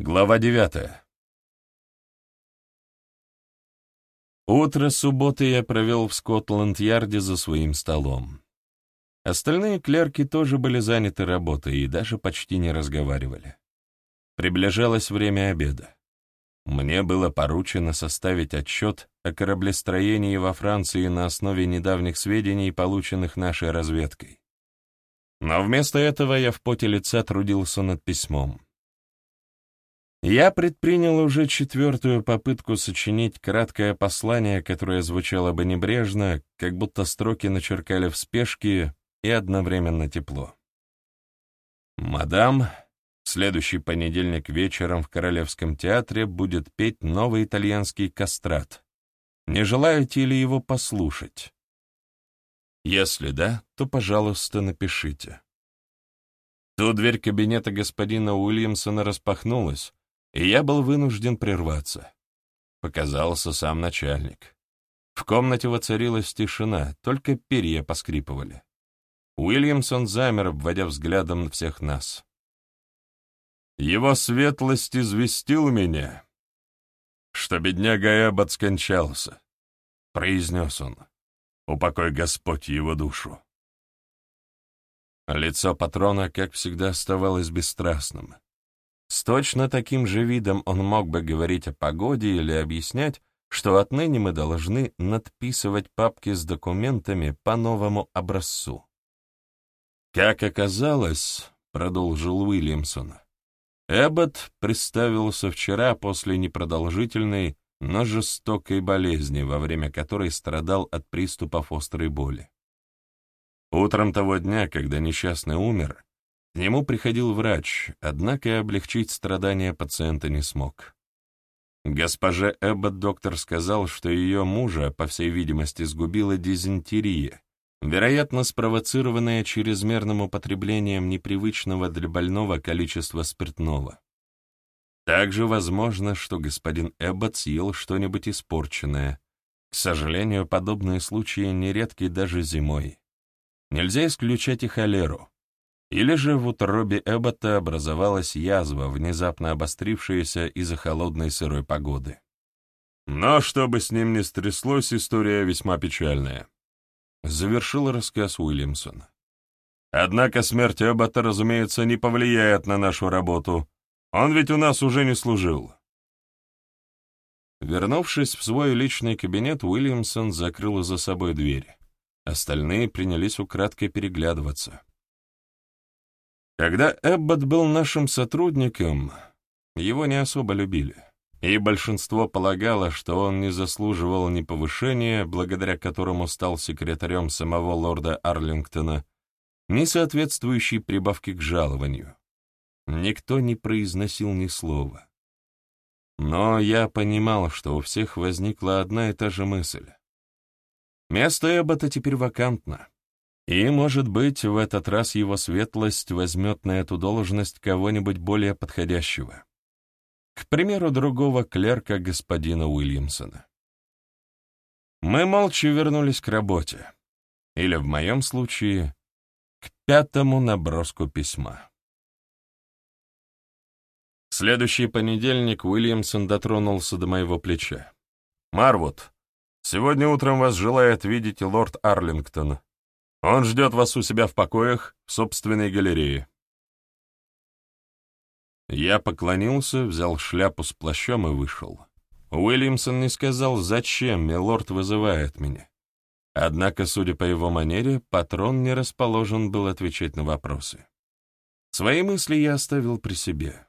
Глава девятая. Утро субботы я провел в Скотланд-Ярде за своим столом. Остальные клерки тоже были заняты работой и даже почти не разговаривали. Приближалось время обеда. Мне было поручено составить отчет о кораблестроении во Франции на основе недавних сведений, полученных нашей разведкой. Но вместо этого я в поте лица трудился над письмом. Я предпринял уже четвертую попытку сочинить краткое послание, которое звучало бы небрежно, как будто строки начеркали в спешке и одновременно тепло. «Мадам, следующий понедельник вечером в Королевском театре будет петь новый итальянский кастрат. Не желаете ли его послушать? Если да, то, пожалуйста, напишите». Тут дверь кабинета господина Уильямсона распахнулась, и я был вынужден прерваться. Показался сам начальник. В комнате воцарилась тишина, только перья поскрипывали. Уильямсон замер, обводя взглядом всех нас. «Его светлость известил меня, что бедняга Эббот скончался», — произнес он. «Упокой Господь его душу». Лицо патрона, как всегда, оставалось бесстрастным. С точно таким же видом он мог бы говорить о погоде или объяснять, что отныне мы должны надписывать папки с документами по новому образцу. «Как оказалось», — продолжил Уильямсон, — Эббот представился вчера после непродолжительной, но жестокой болезни, во время которой страдал от приступов острой боли. Утром того дня, когда несчастный умер, нему приходил врач, однако облегчить страдания пациента не смог. Госпоже Эббот доктор сказал, что ее мужа, по всей видимости, сгубила дизентерия, вероятно, спровоцированная чрезмерным употреблением непривычного для больного количества спиртного. Также возможно, что господин Эббот съел что-нибудь испорченное. К сожалению, подобные случаи нередки даже зимой. Нельзя исключать и холеру. Или же в утробе Эббота образовалась язва, внезапно обострившаяся из-за холодной сырой погоды. Но что бы с ним ни стряслось, история весьма печальная. Завершил рассказ Уильямсон. Однако смерть Эббота, разумеется, не повлияет на нашу работу. Он ведь у нас уже не служил. Вернувшись в свой личный кабинет, Уильямсон закрыл за собой дверь. Остальные принялись украдкой переглядываться. Когда Эббот был нашим сотрудником, его не особо любили, и большинство полагало, что он не заслуживал ни повышения, благодаря которому стал секретарем самого лорда Арлингтона, ни соответствующей прибавки к жалованию. Никто не произносил ни слова. Но я понимал, что у всех возникла одна и та же мысль. Место Эббота теперь вакантно. И, может быть, в этот раз его светлость возьмет на эту должность кого-нибудь более подходящего. К примеру, другого клерка господина Уильямсона. Мы молча вернулись к работе. Или, в моем случае, к пятому наброску письма. Следующий понедельник Уильямсон дотронулся до моего плеча. «Марвуд, сегодня утром вас желает видеть лорд Арлингтон. Он ждет вас у себя в покоях, в собственной галерее». Я поклонился, взял шляпу с плащом и вышел. Уильямсон не сказал, зачем милорд вызывает меня. Однако, судя по его манере, патрон не расположен был отвечать на вопросы. Свои мысли я оставил при себе.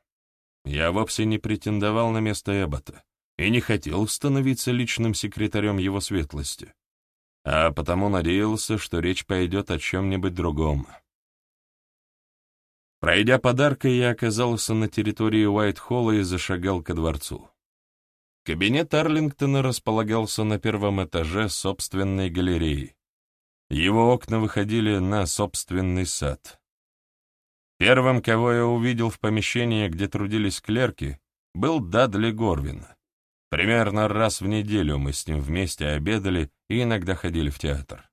Я вовсе не претендовал на место Эббота и не хотел становиться личным секретарем его светлости а потому надеялся, что речь пойдет о чем-нибудь другом. Пройдя подаркой, я оказался на территории Уайт-Холла и зашагал ко дворцу. Кабинет Арлингтона располагался на первом этаже собственной галереи. Его окна выходили на собственный сад. Первым, кого я увидел в помещении, где трудились клерки, был Дадли Горвин. Примерно раз в неделю мы с ним вместе обедали и иногда ходили в театр.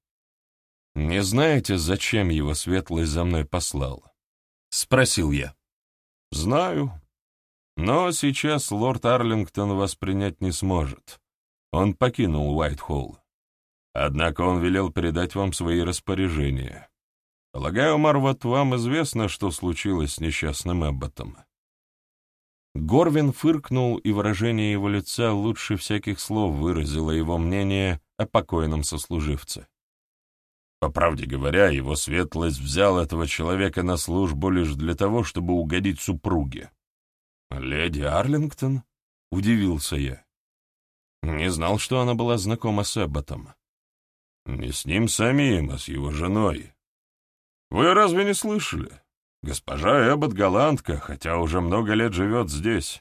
«Не знаете, зачем его светлость за мной послал?» — спросил я. «Знаю. Но сейчас лорд Арлингтон вас принять не сможет. Он покинул Уайтхолл. Однако он велел передать вам свои распоряжения. Полагаю, Марват, вам известно, что случилось с несчастным Эбботом. Горвин фыркнул, и выражение его лица лучше всяких слов выразило его мнение о покойном сослуживце. По правде говоря, его светлость взял этого человека на службу лишь для того, чтобы угодить супруге. «Леди Арлингтон?» — удивился я. Не знал, что она была знакома с Эбботом. Не с ним самим, а с его женой. Вы разве не слышали? Госпожа Эббот голландка, хотя уже много лет живет здесь,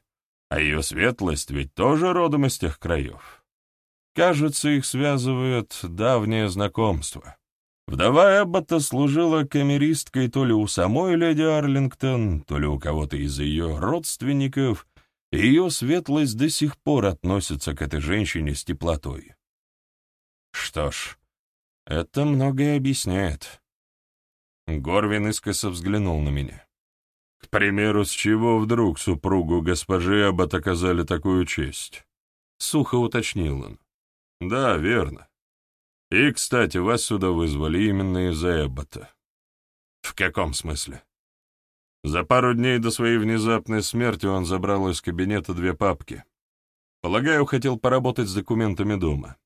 а ее светлость ведь тоже родом из тех краев. Кажется, их связывает давнее знакомство. Вдова Эббота служила камеристкой то ли у самой леди Арлингтон, то ли у кого-то из ее родственников, и ее светлость до сих пор относится к этой женщине с теплотой. Что ж, это многое объясняет. Горвин искоса взглянул на меня. К примеру, с чего вдруг супругу госпожи Эббот оказали такую честь? Сухо уточнил он. Да, верно. И, кстати, вас сюда вызвали именно из-за Эббота. В каком смысле? За пару дней до своей внезапной смерти он забрал из кабинета две папки. Полагаю, хотел поработать с документами дома.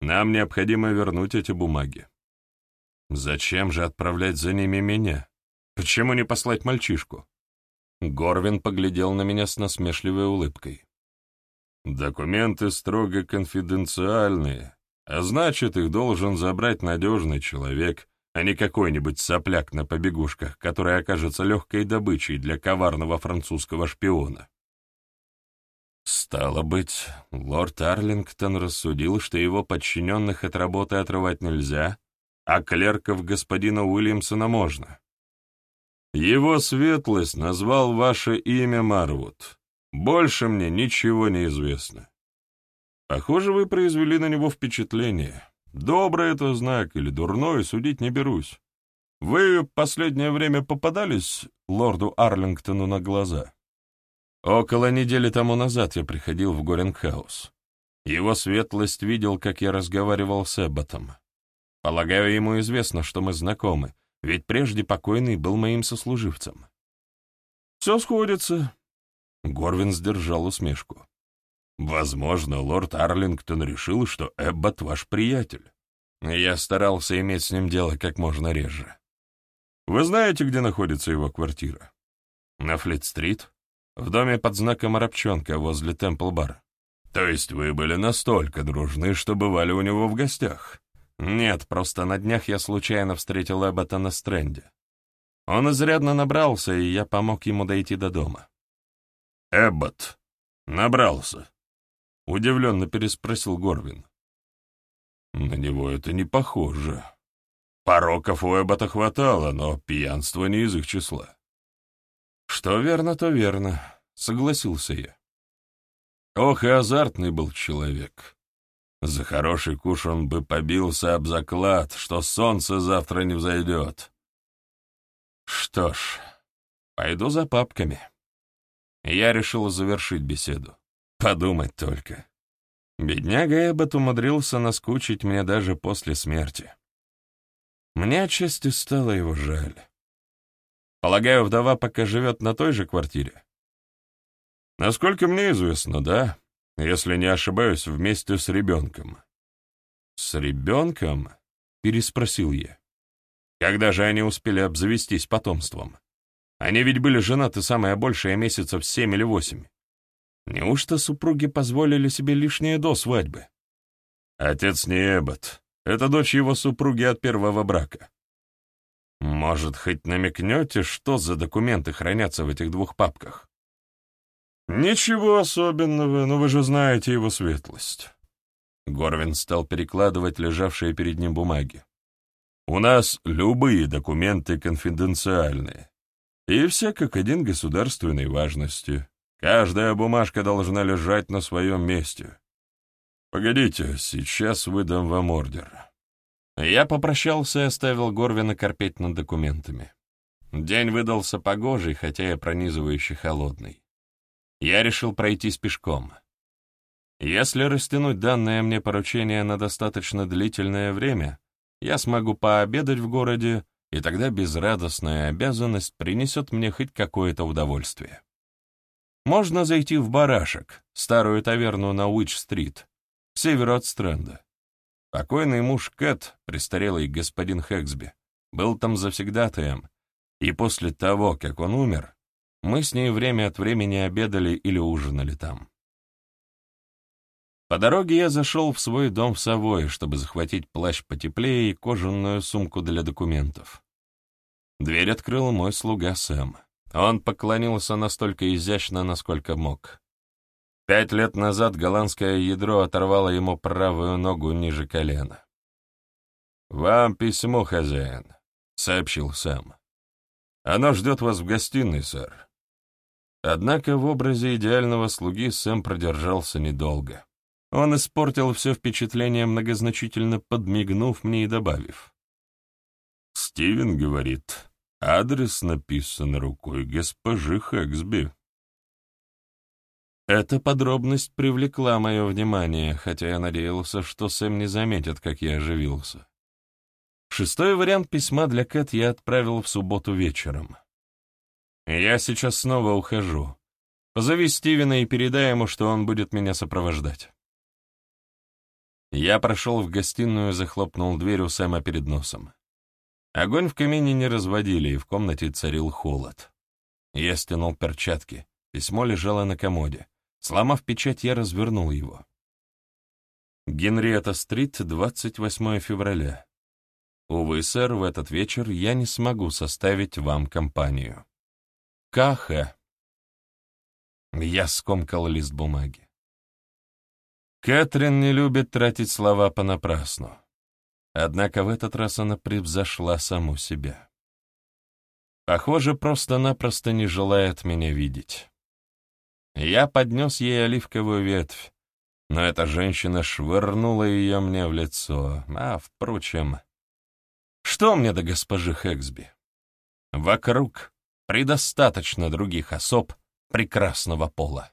Нам необходимо вернуть эти бумаги. Зачем же отправлять за ними меня? Почему не послать мальчишку? Горвин поглядел на меня с насмешливой улыбкой. Документы строго конфиденциальные, а значит, их должен забрать надежный человек, а не какой-нибудь сопляк на побегушках, который окажется легкой добычей для коварного французского шпиона. Стало быть, лорд Арлингтон рассудил, что его подчиненных от работы отрывать нельзя, а клерков господина Уильямсона можно. Его светлость назвал ваше имя Марвуд. Больше мне ничего не известно. Похоже, вы произвели на него впечатление. Добрый это знак или дурной, судить не берусь. Вы последнее время попадались лорду Арлингтону на глаза? Около недели тому назад я приходил в Горингхаус. Его светлость видел, как я разговаривал с Эбботом. Полагаю, ему известно, что мы знакомы, ведь прежде покойный был моим сослуживцем. Все сходится. Горвин сдержал усмешку. Возможно, лорд Арлингтон решил, что Эббот ваш приятель. Я старался иметь с ним дело как можно реже. Вы знаете, где находится его квартира? На Флит-стрит, в доме под знаком Арабчонка возле Темпл-бар. То есть вы были настолько дружны, что бывали у него в гостях? Нет, просто на днях я случайно встретил Эббота на стренде. Он изрядно набрался, и я помог ему дойти до дома. «Эббот, набрался?» Удивленно переспросил Горвин. На него это не похоже. Пороков у Эббота хватало, но пьянство не из их числа. Что верно, то верно, согласился я. Ох, и азартный был человек. За хороший куш он бы побился об заклад, что солнце завтра не взойдет. Что ж, пойду за папками. Я решил завершить беседу. Подумать только. Бедняга Эббот умудрился наскучить мне даже после смерти. Мне отчасти стало его жаль. Полагаю, вдова пока живет на той же квартире? Насколько мне известно, да, если не ошибаюсь, вместе с ребенком. С ребенком? Переспросил я. Когда же они успели обзавестись потомством? Они ведь были женаты самое большее месяцев семь или восемь. Неужто супруги позволили себе лишнее до свадьбы? Отец не Эббот. Это дочь его супруги от первого брака. Может, хоть намекнете, что за документы хранятся в этих двух папках? Ничего особенного, но вы же знаете его светлость. Горвин стал перекладывать лежавшие перед ним бумаги. У нас любые документы конфиденциальные, и все как один государственной важности. Каждая бумажка должна лежать на своем месте. Погодите, сейчас выдам вам ордер. Я попрощался и оставил Горвина корпеть над документами. День выдался погожий, хотя и пронизывающий холодный. Я решил пройтись пешком. Если растянуть данное мне поручение на достаточно длительное время, я смогу пообедать в городе, и тогда безрадостная обязанность принесет мне хоть какое-то удовольствие. Можно зайти в барашек, старую таверну на Уич-стрит, к северу от Стрэнда. Покойный муж Кэт, престарелый господин Хэксби, был там завсегдатаем, и после того, как он умер, мы с ней время от времени обедали или ужинали там. По дороге я зашел в свой дом в Савое, чтобы захватить плащ потеплее и кожаную сумку для документов. Дверь открыл мой слуга Сэм. Он поклонился настолько изящно, насколько мог. Пять лет назад голландское ядро оторвало ему правую ногу ниже колена. «Вам письмо, хозяин», — сообщил Сэм. «Оно ждет вас в гостиной, сэр». Однако в образе идеального слуги Сэм продержался недолго. Он испортил все впечатление, многозначительно подмигнув мне и добавив. «Стивен говорит, адрес написан рукой госпожи Хэксби». Эта подробность привлекла мое внимание, хотя я надеялся, что Сэм не заметит, как я оживился. Шестой вариант письма для Кэт я отправил в субботу вечером. Я сейчас снова ухожу. Позови Стивена и передай ему, что он будет меня сопровождать. Я прошел в гостиную и захлопнул дверь у Сэма перед носом. Огонь в камине не разводили, и в комнате царил холод. Я стянул перчатки. Письмо лежало на комоде. Сломав печать, я развернул его. Генриетта-стрит, 28 февраля. Увы, сэр, в этот вечер я не смогу составить вам компанию. Каха. Я скомкал лист бумаги. Кэтрин не любит тратить слова понапрасну. Однако в этот раз она превзошла саму себя. Похоже, просто-напросто не желает меня видеть. Я поднес ей оливковую ветвь, но эта женщина швырнула ее мне в лицо. А, впрочем, что мне до госпожи Хэксби? Вокруг предостаточно других особ прекрасного пола.